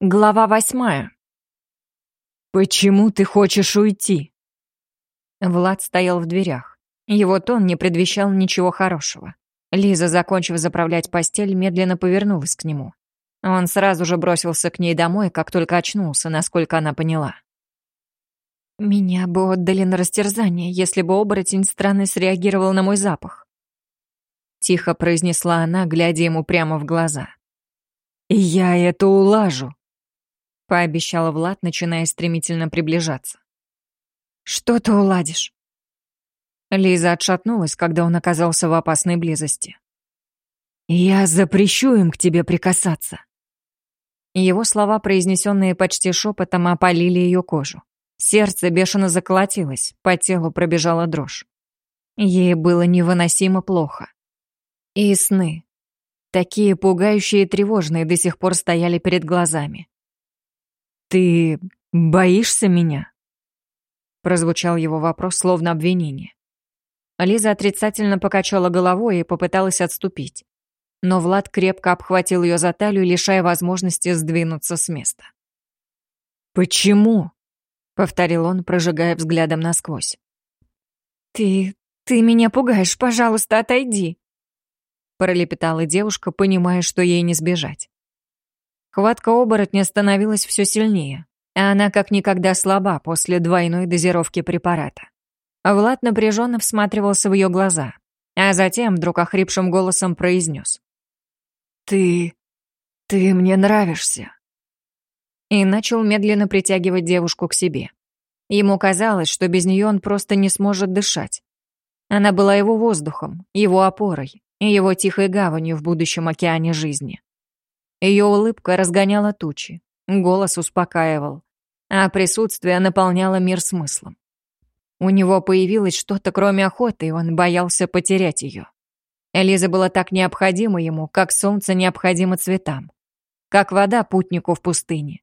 Глава восьмая. «Почему ты хочешь уйти?» Влад стоял в дверях. Его тон не предвещал ничего хорошего. Лиза, закончив заправлять постель, медленно повернулась к нему. Он сразу же бросился к ней домой, как только очнулся, насколько она поняла. «Меня бы отдали на растерзание, если бы оборотень странно среагировал на мой запах», — тихо произнесла она, глядя ему прямо в глаза. «Я это улажу», пообещал Влад, начиная стремительно приближаться. «Что ты уладишь?» Лиза отшатнулась, когда он оказался в опасной близости. «Я запрещу им к тебе прикасаться». Его слова, произнесенные почти шепотом, опалили ее кожу. Сердце бешено заколотилось, по телу пробежала дрожь. Ей было невыносимо плохо. И сны, такие пугающие и тревожные, до сих пор стояли перед глазами. «Ты боишься меня?» Прозвучал его вопрос, словно обвинение. Лиза отрицательно покачала головой и попыталась отступить. Но Влад крепко обхватил ее за талию, лишая возможности сдвинуться с места. «Почему?» — повторил он, прожигая взглядом насквозь. «Ты... ты меня пугаешь, пожалуйста, отойди!» Пролепетала девушка, понимая, что ей не сбежать. Хватка оборотня становилась все сильнее, а она как никогда слаба после двойной дозировки препарата. Влад напряженно всматривался в ее глаза, а затем вдруг охрипшим голосом произнес. «Ты... ты мне нравишься». И начал медленно притягивать девушку к себе. Ему казалось, что без нее он просто не сможет дышать. Она была его воздухом, его опорой и его тихой гаванью в будущем океане жизни. Ее улыбка разгоняла тучи, голос успокаивал, а присутствие наполняло мир смыслом. У него появилось что-то кроме охоты, и он боялся потерять ее. Элиза была так необходима ему, как солнце необходимо цветам, как вода путнику в пустыне.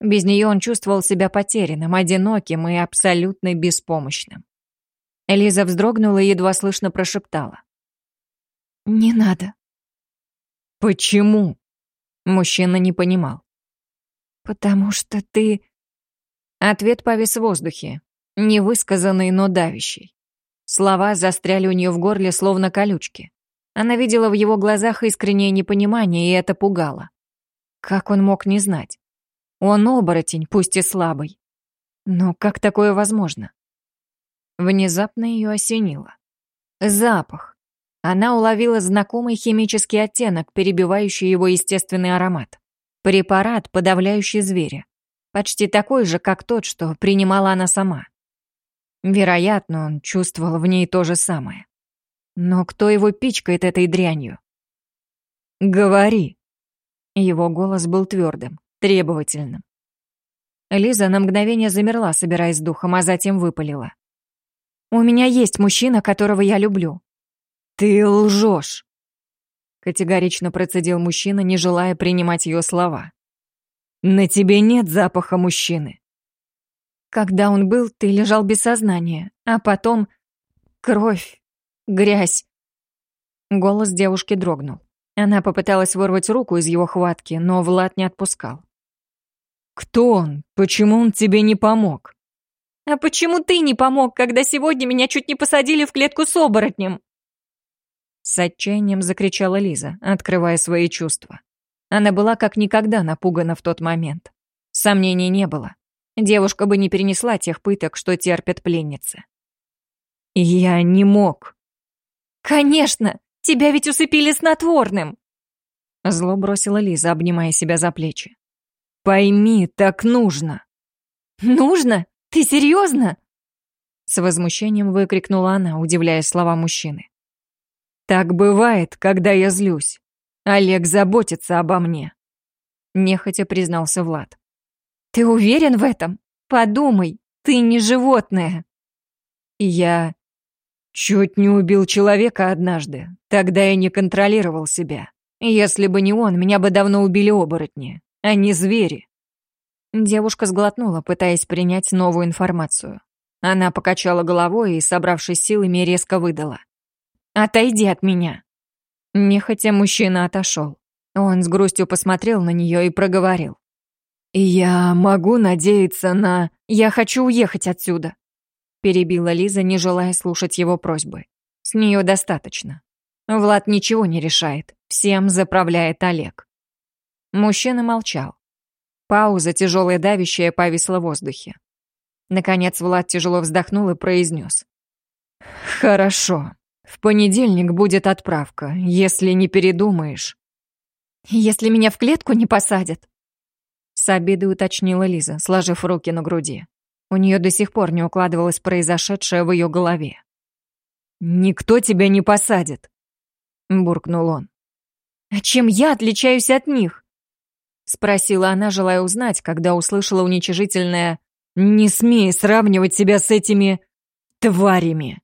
Без нее он чувствовал себя потерянным, одиноким и абсолютно беспомощным. Элиза вздрогнула и едва слышно прошептала. «Не надо». «Почему?» Мужчина не понимал. «Потому что ты...» Ответ повис в воздухе, невысказанный, но давящий. Слова застряли у нее в горле, словно колючки. Она видела в его глазах искреннее непонимание, и это пугало. Как он мог не знать? Он оборотень, пусть и слабый. Но как такое возможно? Внезапно ее осенило. Запах. Она уловила знакомый химический оттенок, перебивающий его естественный аромат. Препарат, подавляющий зверя. Почти такой же, как тот, что принимала она сама. Вероятно, он чувствовал в ней то же самое. Но кто его пичкает этой дрянью? «Говори!» Его голос был твердым, требовательным. Лиза на мгновение замерла, собираясь духом, а затем выпалила. «У меня есть мужчина, которого я люблю. «Ты лжешь!» Категорично процедил мужчина, не желая принимать ее слова. «На тебе нет запаха мужчины!» Когда он был, ты лежал без сознания, а потом... Кровь, грязь. Голос девушки дрогнул. Она попыталась вырвать руку из его хватки, но Влад не отпускал. «Кто он? Почему он тебе не помог?» «А почему ты не помог, когда сегодня меня чуть не посадили в клетку с оборотнем?» С отчаянием закричала Лиза, открывая свои чувства. Она была как никогда напугана в тот момент. Сомнений не было. Девушка бы не перенесла тех пыток, что терпят пленницы. «Я не мог». «Конечно! Тебя ведь усыпили снотворным!» Зло бросила Лиза, обнимая себя за плечи. «Пойми, так нужно!» «Нужно? Ты серьезно?» С возмущением выкрикнула она, удивляясь слова мужчины. Так бывает, когда я злюсь. Олег заботится обо мне. Нехотя признался Влад. Ты уверен в этом? Подумай, ты не животное. Я чуть не убил человека однажды. Тогда я не контролировал себя. Если бы не он, меня бы давно убили оборотни, а не звери. Девушка сглотнула, пытаясь принять новую информацию. Она покачала головой и, собравшись силами, резко выдала. Отойди от меня!» Нехотя мужчина отошел. Он с грустью посмотрел на нее и проговорил. «Я могу надеяться на...» «Я хочу уехать отсюда», — перебила Лиза, не желая слушать его просьбы. «С нее достаточно. Влад ничего не решает, всем заправляет Олег». Мужчина молчал. Пауза, тяжелая давящая, повисла в воздухе. Наконец Влад тяжело вздохнул и произнес. «Хорошо. В понедельник будет отправка, если не передумаешь». «Если меня в клетку не посадят?» С обидой уточнила Лиза, сложив руки на груди. У нее до сих пор не укладывалось произошедшее в ее голове. «Никто тебя не посадит», — буркнул он. «А чем я отличаюсь от них?» — спросила она, желая узнать, когда услышала уничижительное «Не смей сравнивать себя с этими тварями».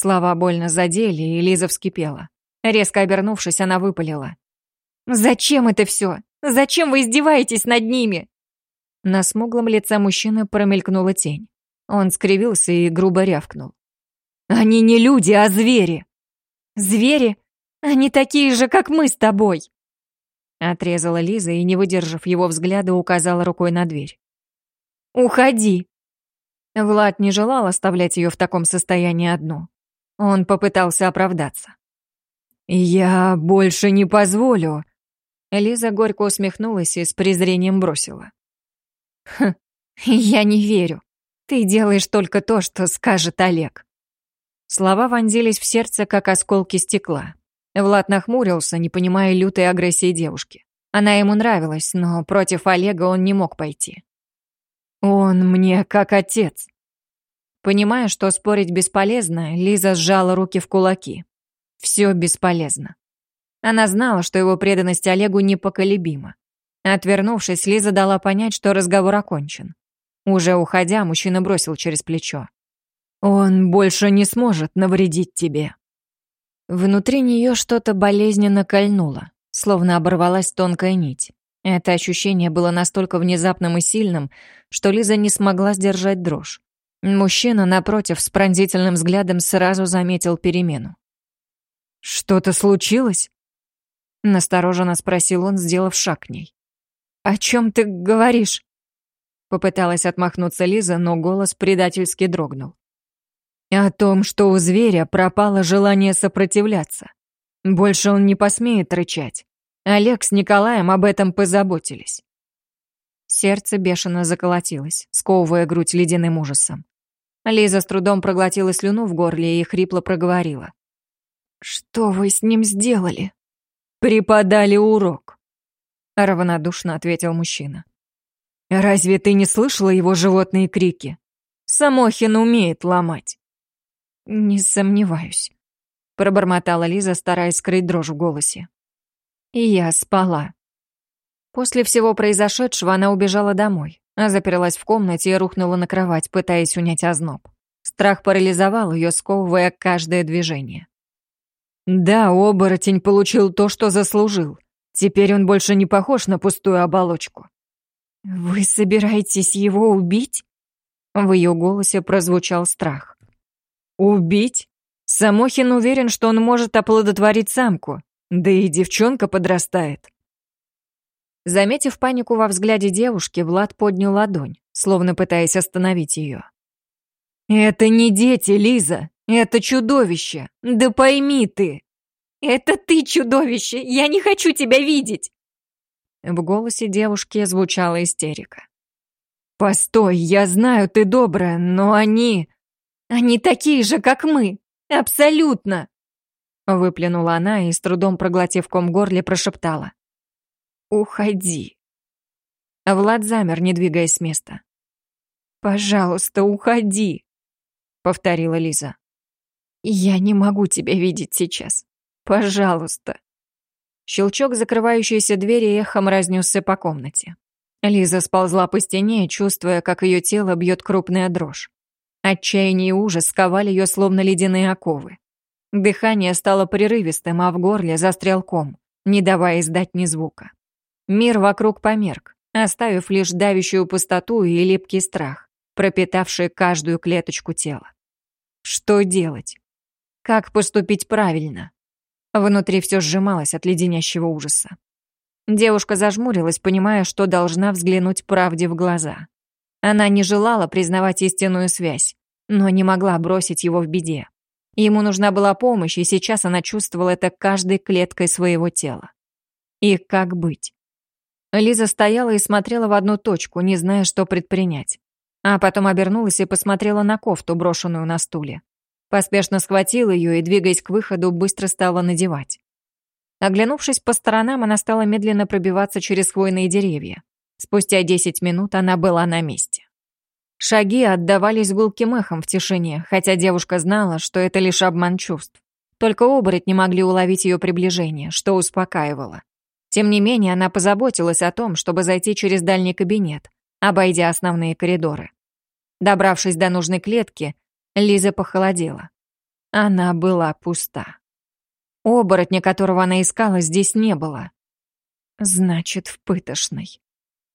Слова больно задели, и Лиза вскипела. Резко обернувшись, она выпалила. «Зачем это все? Зачем вы издеваетесь над ними?» На смуглом лице мужчины промелькнула тень. Он скривился и грубо рявкнул. «Они не люди, а звери!» «Звери? Они такие же, как мы с тобой!» Отрезала Лиза и, не выдержав его взгляда, указала рукой на дверь. «Уходи!» Влад не желал оставлять ее в таком состоянии одну. Он попытался оправдаться. «Я больше не позволю!» Лиза горько усмехнулась и с презрением бросила. «Хм, я не верю. Ты делаешь только то, что скажет Олег». Слова вонзились в сердце, как осколки стекла. Влад нахмурился, не понимая лютой агрессии девушки. Она ему нравилась, но против Олега он не мог пойти. «Он мне как отец». Понимая, что спорить бесполезно, Лиза сжала руки в кулаки. Все бесполезно. Она знала, что его преданность Олегу непоколебима. Отвернувшись, Лиза дала понять, что разговор окончен. Уже уходя, мужчина бросил через плечо. «Он больше не сможет навредить тебе». Внутри нее что-то болезненно кольнуло, словно оборвалась тонкая нить. Это ощущение было настолько внезапным и сильным, что Лиза не смогла сдержать дрожь. Мужчина, напротив, с пронзительным взглядом сразу заметил перемену. «Что-то случилось?» Настороженно спросил он, сделав шаг к ней. «О чем ты говоришь?» Попыталась отмахнуться Лиза, но голос предательски дрогнул. «О том, что у зверя пропало желание сопротивляться. Больше он не посмеет рычать. Олег с Николаем об этом позаботились». Сердце бешено заколотилось, сковывая грудь ледяным ужасом. Лиза с трудом проглотила слюну в горле и хрипло проговорила. «Что вы с ним сделали?» «Преподали урок», — равнодушно ответил мужчина. «Разве ты не слышала его животные крики? Самохин умеет ломать». «Не сомневаюсь», — пробормотала Лиза, стараясь скрыть дрожь в голосе. И я спала. После всего произошедшего она убежала домой, а заперлась в комнате и рухнула на кровать, пытаясь унять озноб. Страх парализовал ее, сковывая каждое движение. Да, оборотень получил то, что заслужил. Теперь он больше не похож на пустую оболочку. «Вы собираетесь его убить?» В ее голосе прозвучал страх. «Убить? Самохин уверен, что он может оплодотворить самку, да и девчонка подрастает». Заметив панику во взгляде девушки, Влад поднял ладонь, словно пытаясь остановить ее. «Это не дети, Лиза. Это чудовище! Да пойми ты!» «Это ты чудовище! Я не хочу тебя видеть!» В голосе девушки звучала истерика. «Постой, я знаю, ты добрая, но они...» «Они такие же, как мы! Абсолютно!» Выплюнула она и, с трудом проглотив ком горле, прошептала. «Уходи!» Влад замер, не двигаясь с места. «Пожалуйста, уходи!» — повторила Лиза. «Я не могу тебя видеть сейчас. Пожалуйста». Щелчок закрывающейся двери эхом разнесся по комнате. Лиза сползла по стене, чувствуя, как ее тело бьет крупная дрожь. Отчаяние и ужас сковали ее, словно ледяные оковы. Дыхание стало прерывистым, а в горле застрял ком, не давая издать ни звука. Мир вокруг померк, оставив лишь давящую пустоту и липкий страх, пропитавший каждую клеточку тела. Что делать? Как поступить правильно? Внутри все сжималось от леденящего ужаса. Девушка зажмурилась, понимая, что должна взглянуть правде в глаза. Она не желала признавать истинную связь, но не могла бросить его в беде. Ему нужна была помощь, и сейчас она чувствовала это каждой клеткой своего тела. И как быть? Лиза стояла и смотрела в одну точку, не зная, что предпринять. А потом обернулась и посмотрела на кофту, брошенную на стуле. Поспешно схватила ее и, двигаясь к выходу, быстро стала надевать. Оглянувшись по сторонам, она стала медленно пробиваться через хвойные деревья. Спустя десять минут она была на месте. Шаги отдавались гулким эхом в тишине, хотя девушка знала, что это лишь обман чувств. Только оборотни могли уловить ее приближение, что успокаивало. Тем не менее, она позаботилась о том, чтобы зайти через дальний кабинет, обойдя основные коридоры. Добравшись до нужной клетки, Лиза похолодела. Она была пуста. Оборотня, которого она искала, здесь не было. Значит, в пытошной.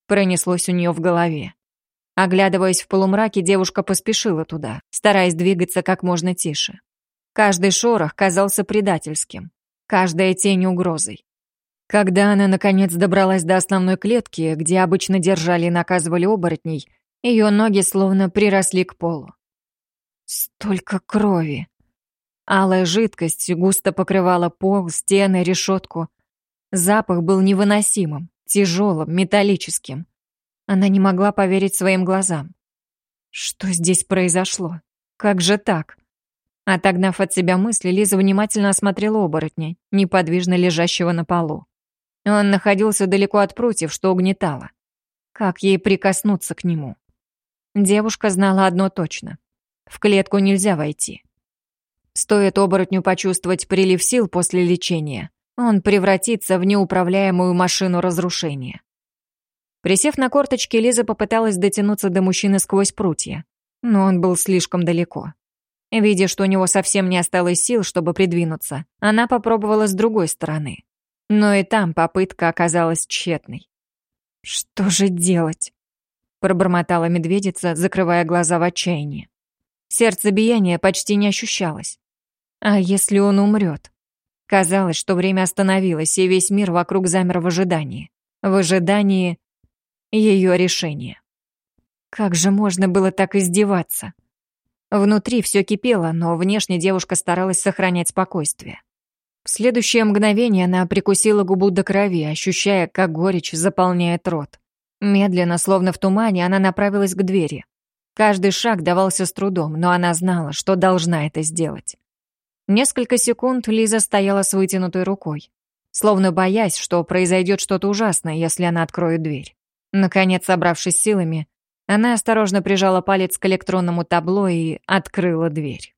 Пронеслось у нее в голове. Оглядываясь в полумраке, девушка поспешила туда, стараясь двигаться как можно тише. Каждый шорох казался предательским, каждая тень угрозой. Когда она, наконец, добралась до основной клетки, где обычно держали и наказывали оборотней, ее ноги словно приросли к полу. Столько крови. Алая жидкость густо покрывала пол, стены, решетку. Запах был невыносимым, тяжелым, металлическим. Она не могла поверить своим глазам. Что здесь произошло? Как же так? Отогнав от себя мысли, Лиза внимательно осмотрела оборотня, неподвижно лежащего на полу. Он находился далеко от прутьев, что угнетало. Как ей прикоснуться к нему? Девушка знала одно точно. В клетку нельзя войти. Стоит оборотню почувствовать прилив сил после лечения, он превратится в неуправляемую машину разрушения. Присев на корточки, Лиза попыталась дотянуться до мужчины сквозь прутья, но он был слишком далеко. Видя, что у него совсем не осталось сил, чтобы придвинуться, она попробовала с другой стороны. Но и там попытка оказалась тщетной. «Что же делать?» — пробормотала медведица, закрывая глаза в отчаянии. Сердцебиение почти не ощущалось. А если он умрет? Казалось, что время остановилось, и весь мир вокруг замер в ожидании. В ожидании ее решения. Как же можно было так издеваться? Внутри все кипело, но внешне девушка старалась сохранять спокойствие. В следующее мгновение она прикусила губу до крови, ощущая, как горечь заполняет рот. Медленно, словно в тумане, она направилась к двери. Каждый шаг давался с трудом, но она знала, что должна это сделать. Несколько секунд Лиза стояла с вытянутой рукой, словно боясь, что произойдет что-то ужасное, если она откроет дверь. Наконец, собравшись силами, она осторожно прижала палец к электронному табло и открыла дверь.